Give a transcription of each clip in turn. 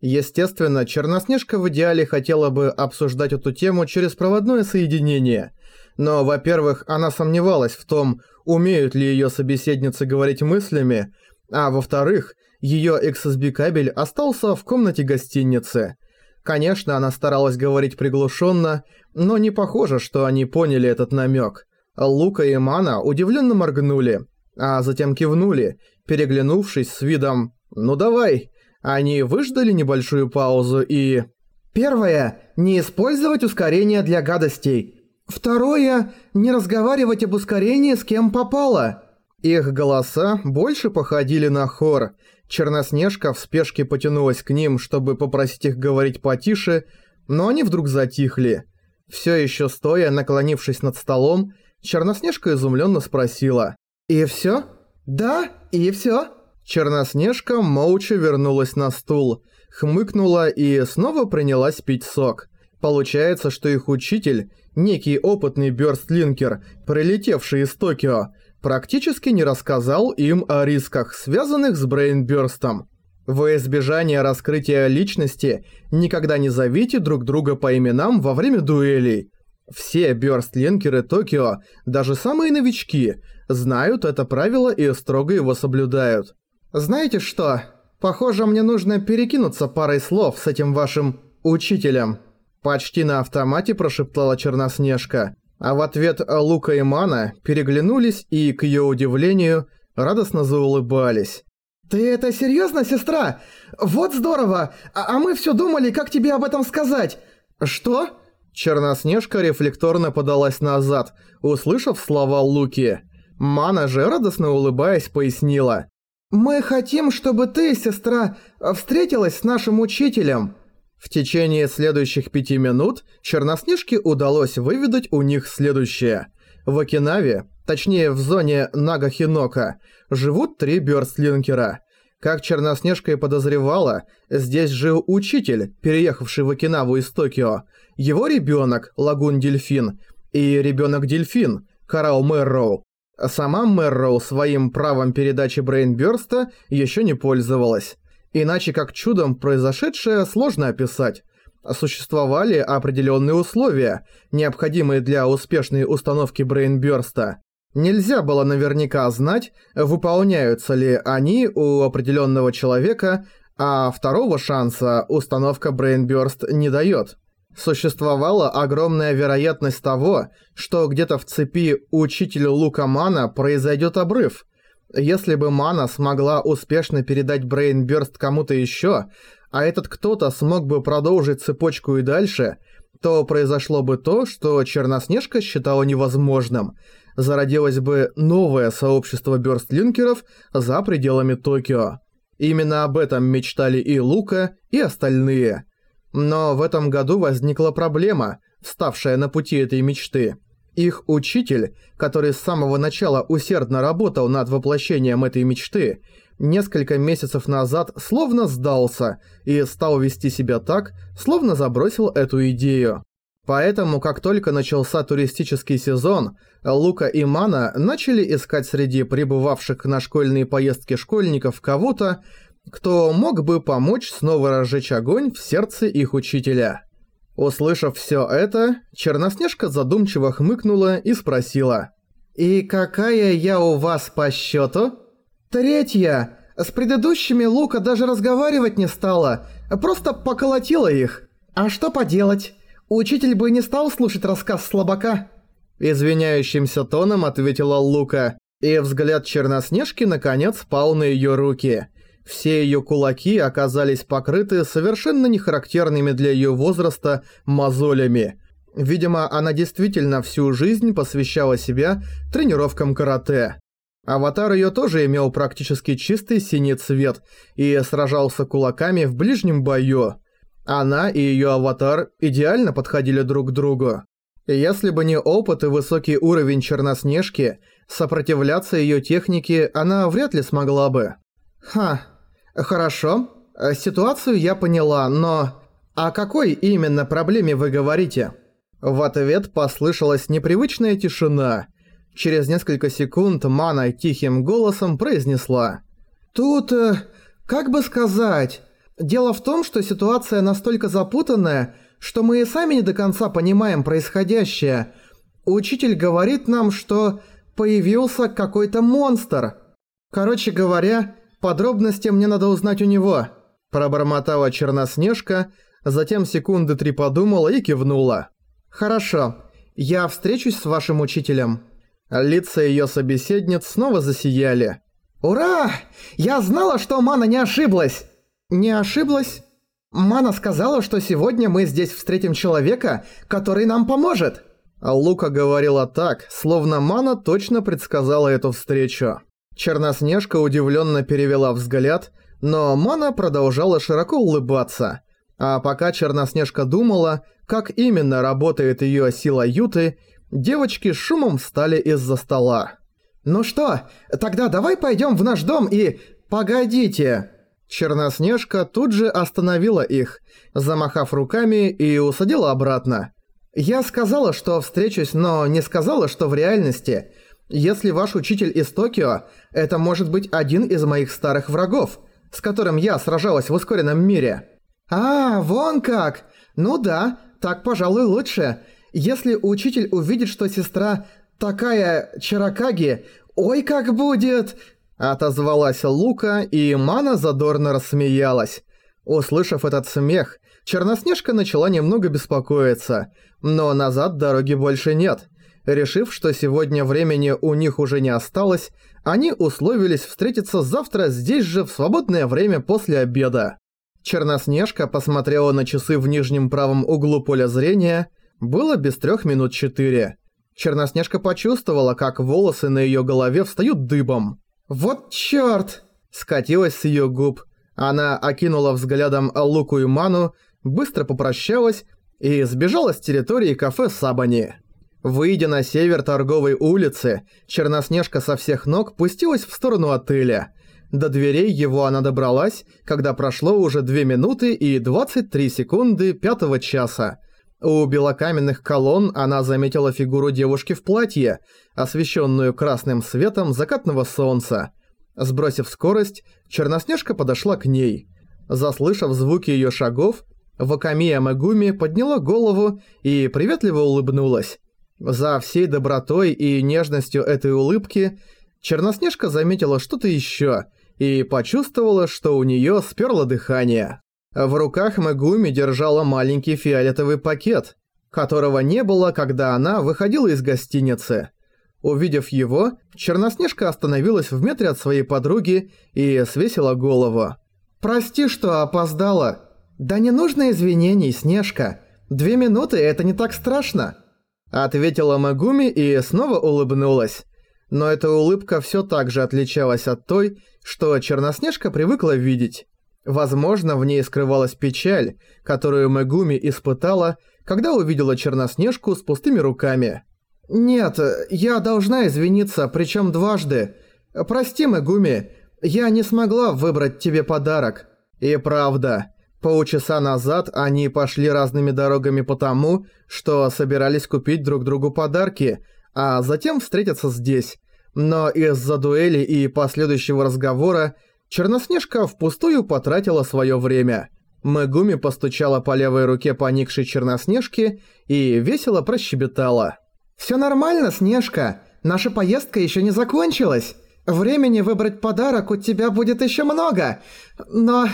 Естественно, Черноснежка в идеале хотела бы обсуждать эту тему через проводное соединение. Но, во-первых, она сомневалась в том, умеют ли ее собеседницы говорить мыслями, а во-вторых, ее XSB-кабель остался в комнате гостиницы. Конечно, она старалась говорить приглушенно, но не похоже, что они поняли этот намек. Лука и Мана удивленно моргнули, а затем кивнули, переглянувшись с видом «Ну давай». Они выждали небольшую паузу и... Первое. Не использовать ускорение для гадостей. Второе. Не разговаривать об ускорении с кем попало. Их голоса больше походили на хор. Черноснежка в спешке потянулась к ним, чтобы попросить их говорить потише, но они вдруг затихли. Все еще стоя, наклонившись над столом, Черноснежка изумленно спросила. «И все? Да, и все?» Черноснежка молча вернулась на стул, хмыкнула и снова принялась пить сок. Получается, что их учитель, некий опытный бёрстлинкер, прилетевший из Токио, практически не рассказал им о рисках, связанных с брейнбёрстом. Во избежание раскрытия личности никогда не зовите друг друга по именам во время дуэлей. Все бёрстлинкеры Токио, даже самые новички, знают это правило и строго его соблюдают. «Знаете что? Похоже, мне нужно перекинуться парой слов с этим вашим учителем». Почти на автомате прошептала Черноснежка, а в ответ Лука и Мана переглянулись и, к ее удивлению, радостно заулыбались. «Ты это серьезно, сестра? Вот здорово! А, а мы все думали, как тебе об этом сказать. Что?» Черноснежка рефлекторно подалась назад, услышав слова Луки. Мана же, радостно улыбаясь, пояснила. «Мы хотим, чтобы ты, сестра, встретилась с нашим учителем». В течение следующих пяти минут Черноснежке удалось выведать у них следующее. В Окинаве, точнее в зоне Нагахинока, живут три бёрстлинкера. Как Черноснежка и подозревала, здесь жил учитель, переехавший в Окинаву из Токио, его ребенок Лагун-дельфин и ребенок-дельфин Карал Мэрроу. Сама Мэрроу своим правом передачи Брейнбёрста еще не пользовалась. Иначе как чудом произошедшее сложно описать. Существовали определенные условия, необходимые для успешной установки Брейнбёрста. Нельзя было наверняка знать, выполняются ли они у определенного человека, а второго шанса установка Брейнбёрст не дает. Существовала огромная вероятность того, что где-то в цепи учителя Лука Мана произойдет обрыв. Если бы Мана смогла успешно передать Брейнбёрст кому-то еще, а этот кто-то смог бы продолжить цепочку и дальше, то произошло бы то, что Черноснежка считала невозможным. Зародилось бы новое сообщество бёрстлинкеров за пределами Токио. Именно об этом мечтали и Лука, и остальные – но в этом году возникла проблема, вставшая на пути этой мечты. Их учитель, который с самого начала усердно работал над воплощением этой мечты, несколько месяцев назад словно сдался и стал вести себя так, словно забросил эту идею. Поэтому, как только начался туристический сезон, Лука и Мана начали искать среди прибывавших на школьные поездки школьников кого-то, кто мог бы помочь снова разжечь огонь в сердце их учителя. Услышав все это, Черноснежка задумчиво хмыкнула и спросила. «И какая я у вас по счету?» «Третья. С предыдущими Лука даже разговаривать не стала, просто поколотила их. А что поделать? Учитель бы не стал слушать рассказ слабака». Извиняющимся тоном ответила Лука, и взгляд Черноснежки наконец пал на ее руки – все ее кулаки оказались покрыты совершенно нехарактерными для ее возраста мозолями. Видимо, она действительно всю жизнь посвящала себя тренировкам карате. Аватар ее тоже имел практически чистый синий цвет и сражался кулаками в ближнем бою. Она и ее аватар идеально подходили друг к другу. Если бы не опыт и высокий уровень Черноснежки, сопротивляться ее технике она вряд ли смогла бы. Ха, «Хорошо. Э, ситуацию я поняла, но... О какой именно проблеме вы говорите?» В ответ послышалась непривычная тишина. Через несколько секунд Мана тихим голосом произнесла. «Тут... Э, как бы сказать... Дело в том, что ситуация настолько запутанная, что мы и сами не до конца понимаем происходящее. Учитель говорит нам, что появился какой-то монстр. Короче говоря, подробности мне надо узнать у него». Пробормотала Черноснежка, затем секунды три подумала и кивнула. «Хорошо, я встречусь с вашим учителем». Лица её собеседниц снова засияли. «Ура! Я знала, что Мана не ошиблась!» «Не ошиблась?» «Мана сказала, что сегодня мы здесь встретим человека, который нам поможет!» Лука говорила так, словно Мана точно предсказала эту встречу. Черноснежка удивленно перевела взгляд, но Мана продолжала широко улыбаться. А пока Черноснежка думала, как именно работает ее сила Юты, девочки шумом встали из-за стола. «Ну что, тогда давай пойдем в наш дом и... Погодите!» Черноснежка тут же остановила их, замахав руками и усадила обратно. «Я сказала, что встречусь, но не сказала, что в реальности. Если ваш учитель из Токио, это может быть один из моих старых врагов, с которым я сражалась в ускоренном мире». «А, вон как! Ну да, так, пожалуй, лучше. Если учитель увидит, что сестра такая Чаракаги, ой, как будет!» Отозвалась Лука, и Мана задорно рассмеялась. Услышав этот смех, Черноснежка начала немного беспокоиться, но назад дороги больше нет. Решив, что сегодня времени у них уже не осталось, они условились встретиться завтра здесь же в свободное время после обеда. Черноснежка посмотрела на часы в нижнем правом углу поля зрения. Было без трех минут четыре. Черноснежка почувствовала, как волосы на ее голове встают дыбом. «Вот чёрт!» Скатилась с ее губ. Она окинула взглядом Луку и Ману, быстро попрощалась и сбежала с территории кафе Сабани. Выйдя на север торговой улицы, Черноснежка со всех ног пустилась в сторону отеля. До дверей его она добралась, когда прошло уже 2 минуты и 23 секунды пятого часа. У белокаменных колонн она заметила фигуру девушки в платье, освещенную красным светом закатного солнца. Сбросив скорость, Черноснежка подошла к ней. Заслышав звуки ее шагов, Вакамия Мегуми подняла голову и приветливо улыбнулась. За всей добротой и нежностью этой улыбки Черноснежка заметила что-то еще и почувствовала, что у нее сперло дыхание. В руках Мегуми держала маленький фиолетовый пакет, которого не было, когда она выходила из гостиницы. Увидев его, Черноснежка остановилась в метре от своей подруги и свесила голову. «Прости, что опоздала. Да не нужно извинений, Снежка. Две минуты – это не так страшно». Ответила Магуми и снова улыбнулась. Но эта улыбка все так же отличалась от той, что Черноснежка привыкла видеть. Возможно, в ней скрывалась печаль, которую Мегуми испытала, когда увидела Черноснежку с пустыми руками. «Нет, я должна извиниться, причем дважды. Прости, Мегуми, я не смогла выбрать тебе подарок». И правда, Полчаса назад они пошли разными дорогами потому, что собирались купить друг другу подарки, а затем встретиться здесь. Но из-за дуэли и последующего разговора Черноснежка впустую потратила свое время. Мегуми постучала по левой руке поникшей Черноснежки и весело прощебетала. «Всё нормально, Снежка. Наша поездка ещё не закончилась. Времени выбрать подарок у тебя будет ещё много. Но...»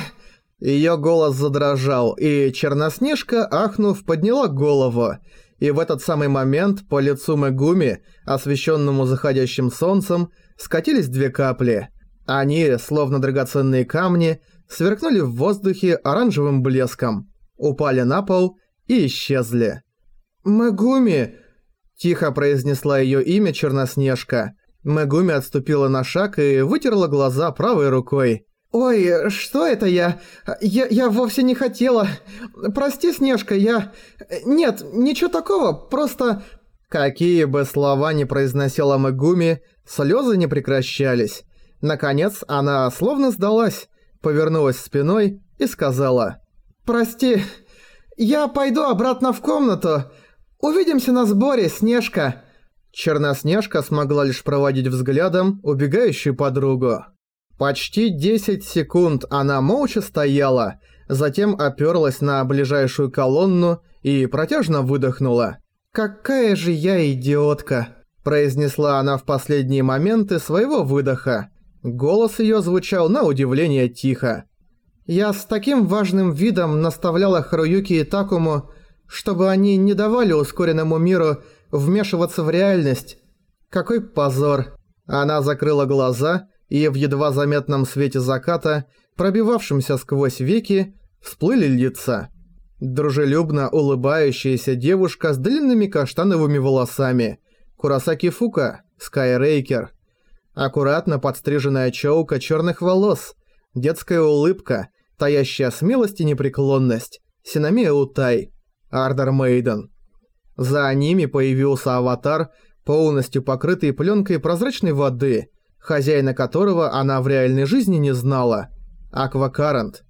Её голос задрожал, и Черноснежка, ахнув, подняла голову. И в этот самый момент по лицу Мегуми, освещенному заходящим солнцем, скатились две капли. Они, словно драгоценные камни, сверкнули в воздухе оранжевым блеском, упали на пол и исчезли. «Мегуми!» – тихо произнесла её имя Черноснежка. Мегуми отступила на шаг и вытерла глаза правой рукой. «Ой, что это я? я? Я вовсе не хотела. Прости, Снежка, я... Нет, ничего такого, просто...» Какие бы слова ни произносила Мегуми, слезы не прекращались. Наконец, она словно сдалась, повернулась спиной и сказала. «Прости, я пойду обратно в комнату. Увидимся на сборе, Снежка». Черноснежка смогла лишь проводить взглядом убегающую подругу. Почти 10 секунд она молча стояла, затем оперлась на ближайшую колонну и протяжно выдохнула. «Какая же я идиотка!» произнесла она в последние моменты своего выдоха. Голос её звучал на удивление тихо. «Я с таким важным видом наставляла Харуюки и Такому, чтобы они не давали ускоренному миру вмешиваться в реальность. Какой позор!» Она закрыла глаза, и в едва заметном свете заката, пробивавшемся сквозь веки, всплыли лица. Дружелюбно улыбающаяся девушка с длинными каштановыми волосами, Курасаки Фука, Скайрейкер. Аккуратно подстриженная чоука черных волос, детская улыбка, таящая смелость и непреклонность, Синамия Утай, Ардер Мейден. За ними появился аватар, полностью покрытый пленкой прозрачной воды, хозяина которого она в реальной жизни не знала. Аквакарант.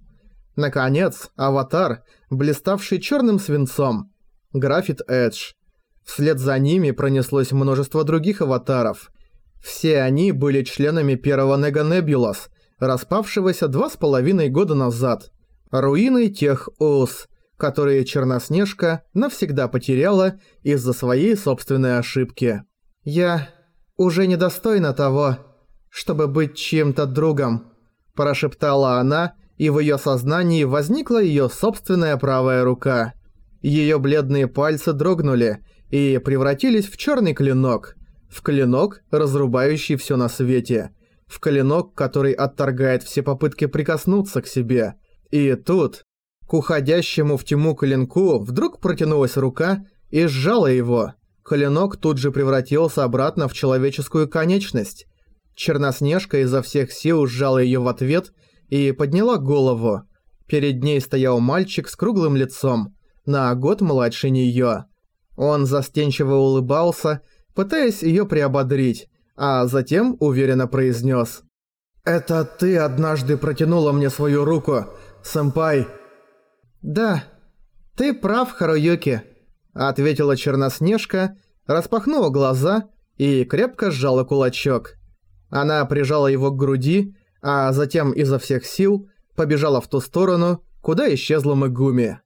Наконец, аватар, блиставший черным свинцом. Графит Эдж. Вслед за ними пронеслось множество других аватаров. Все они были членами первого Нега Небулас, распавшегося два с половиной года назад. Руины тех Ус, которые Черноснежка навсегда потеряла из-за своей собственной ошибки. «Я уже недостойна того, чтобы быть чьим-то другом», – прошептала она, и в её сознании возникла её собственная правая рука. Её бледные пальцы дрогнули – и превратились в черный клинок. В клинок, разрубающий все на свете. В клинок, который отторгает все попытки прикоснуться к себе. И тут, к уходящему в тьму клинку, вдруг протянулась рука и сжала его. Клинок тут же превратился обратно в человеческую конечность. Черноснежка изо всех сил сжала ее в ответ и подняла голову. Перед ней стоял мальчик с круглым лицом, на год младше неё. Он застенчиво улыбался, пытаясь её приободрить, а затем уверенно произнёс. «Это ты однажды протянула мне свою руку, сэмпай». «Да, ты прав, Харуюки», — ответила Черноснежка, распахнула глаза и крепко сжала кулачок. Она прижала его к груди, а затем изо всех сил побежала в ту сторону, куда исчезла Мегуми.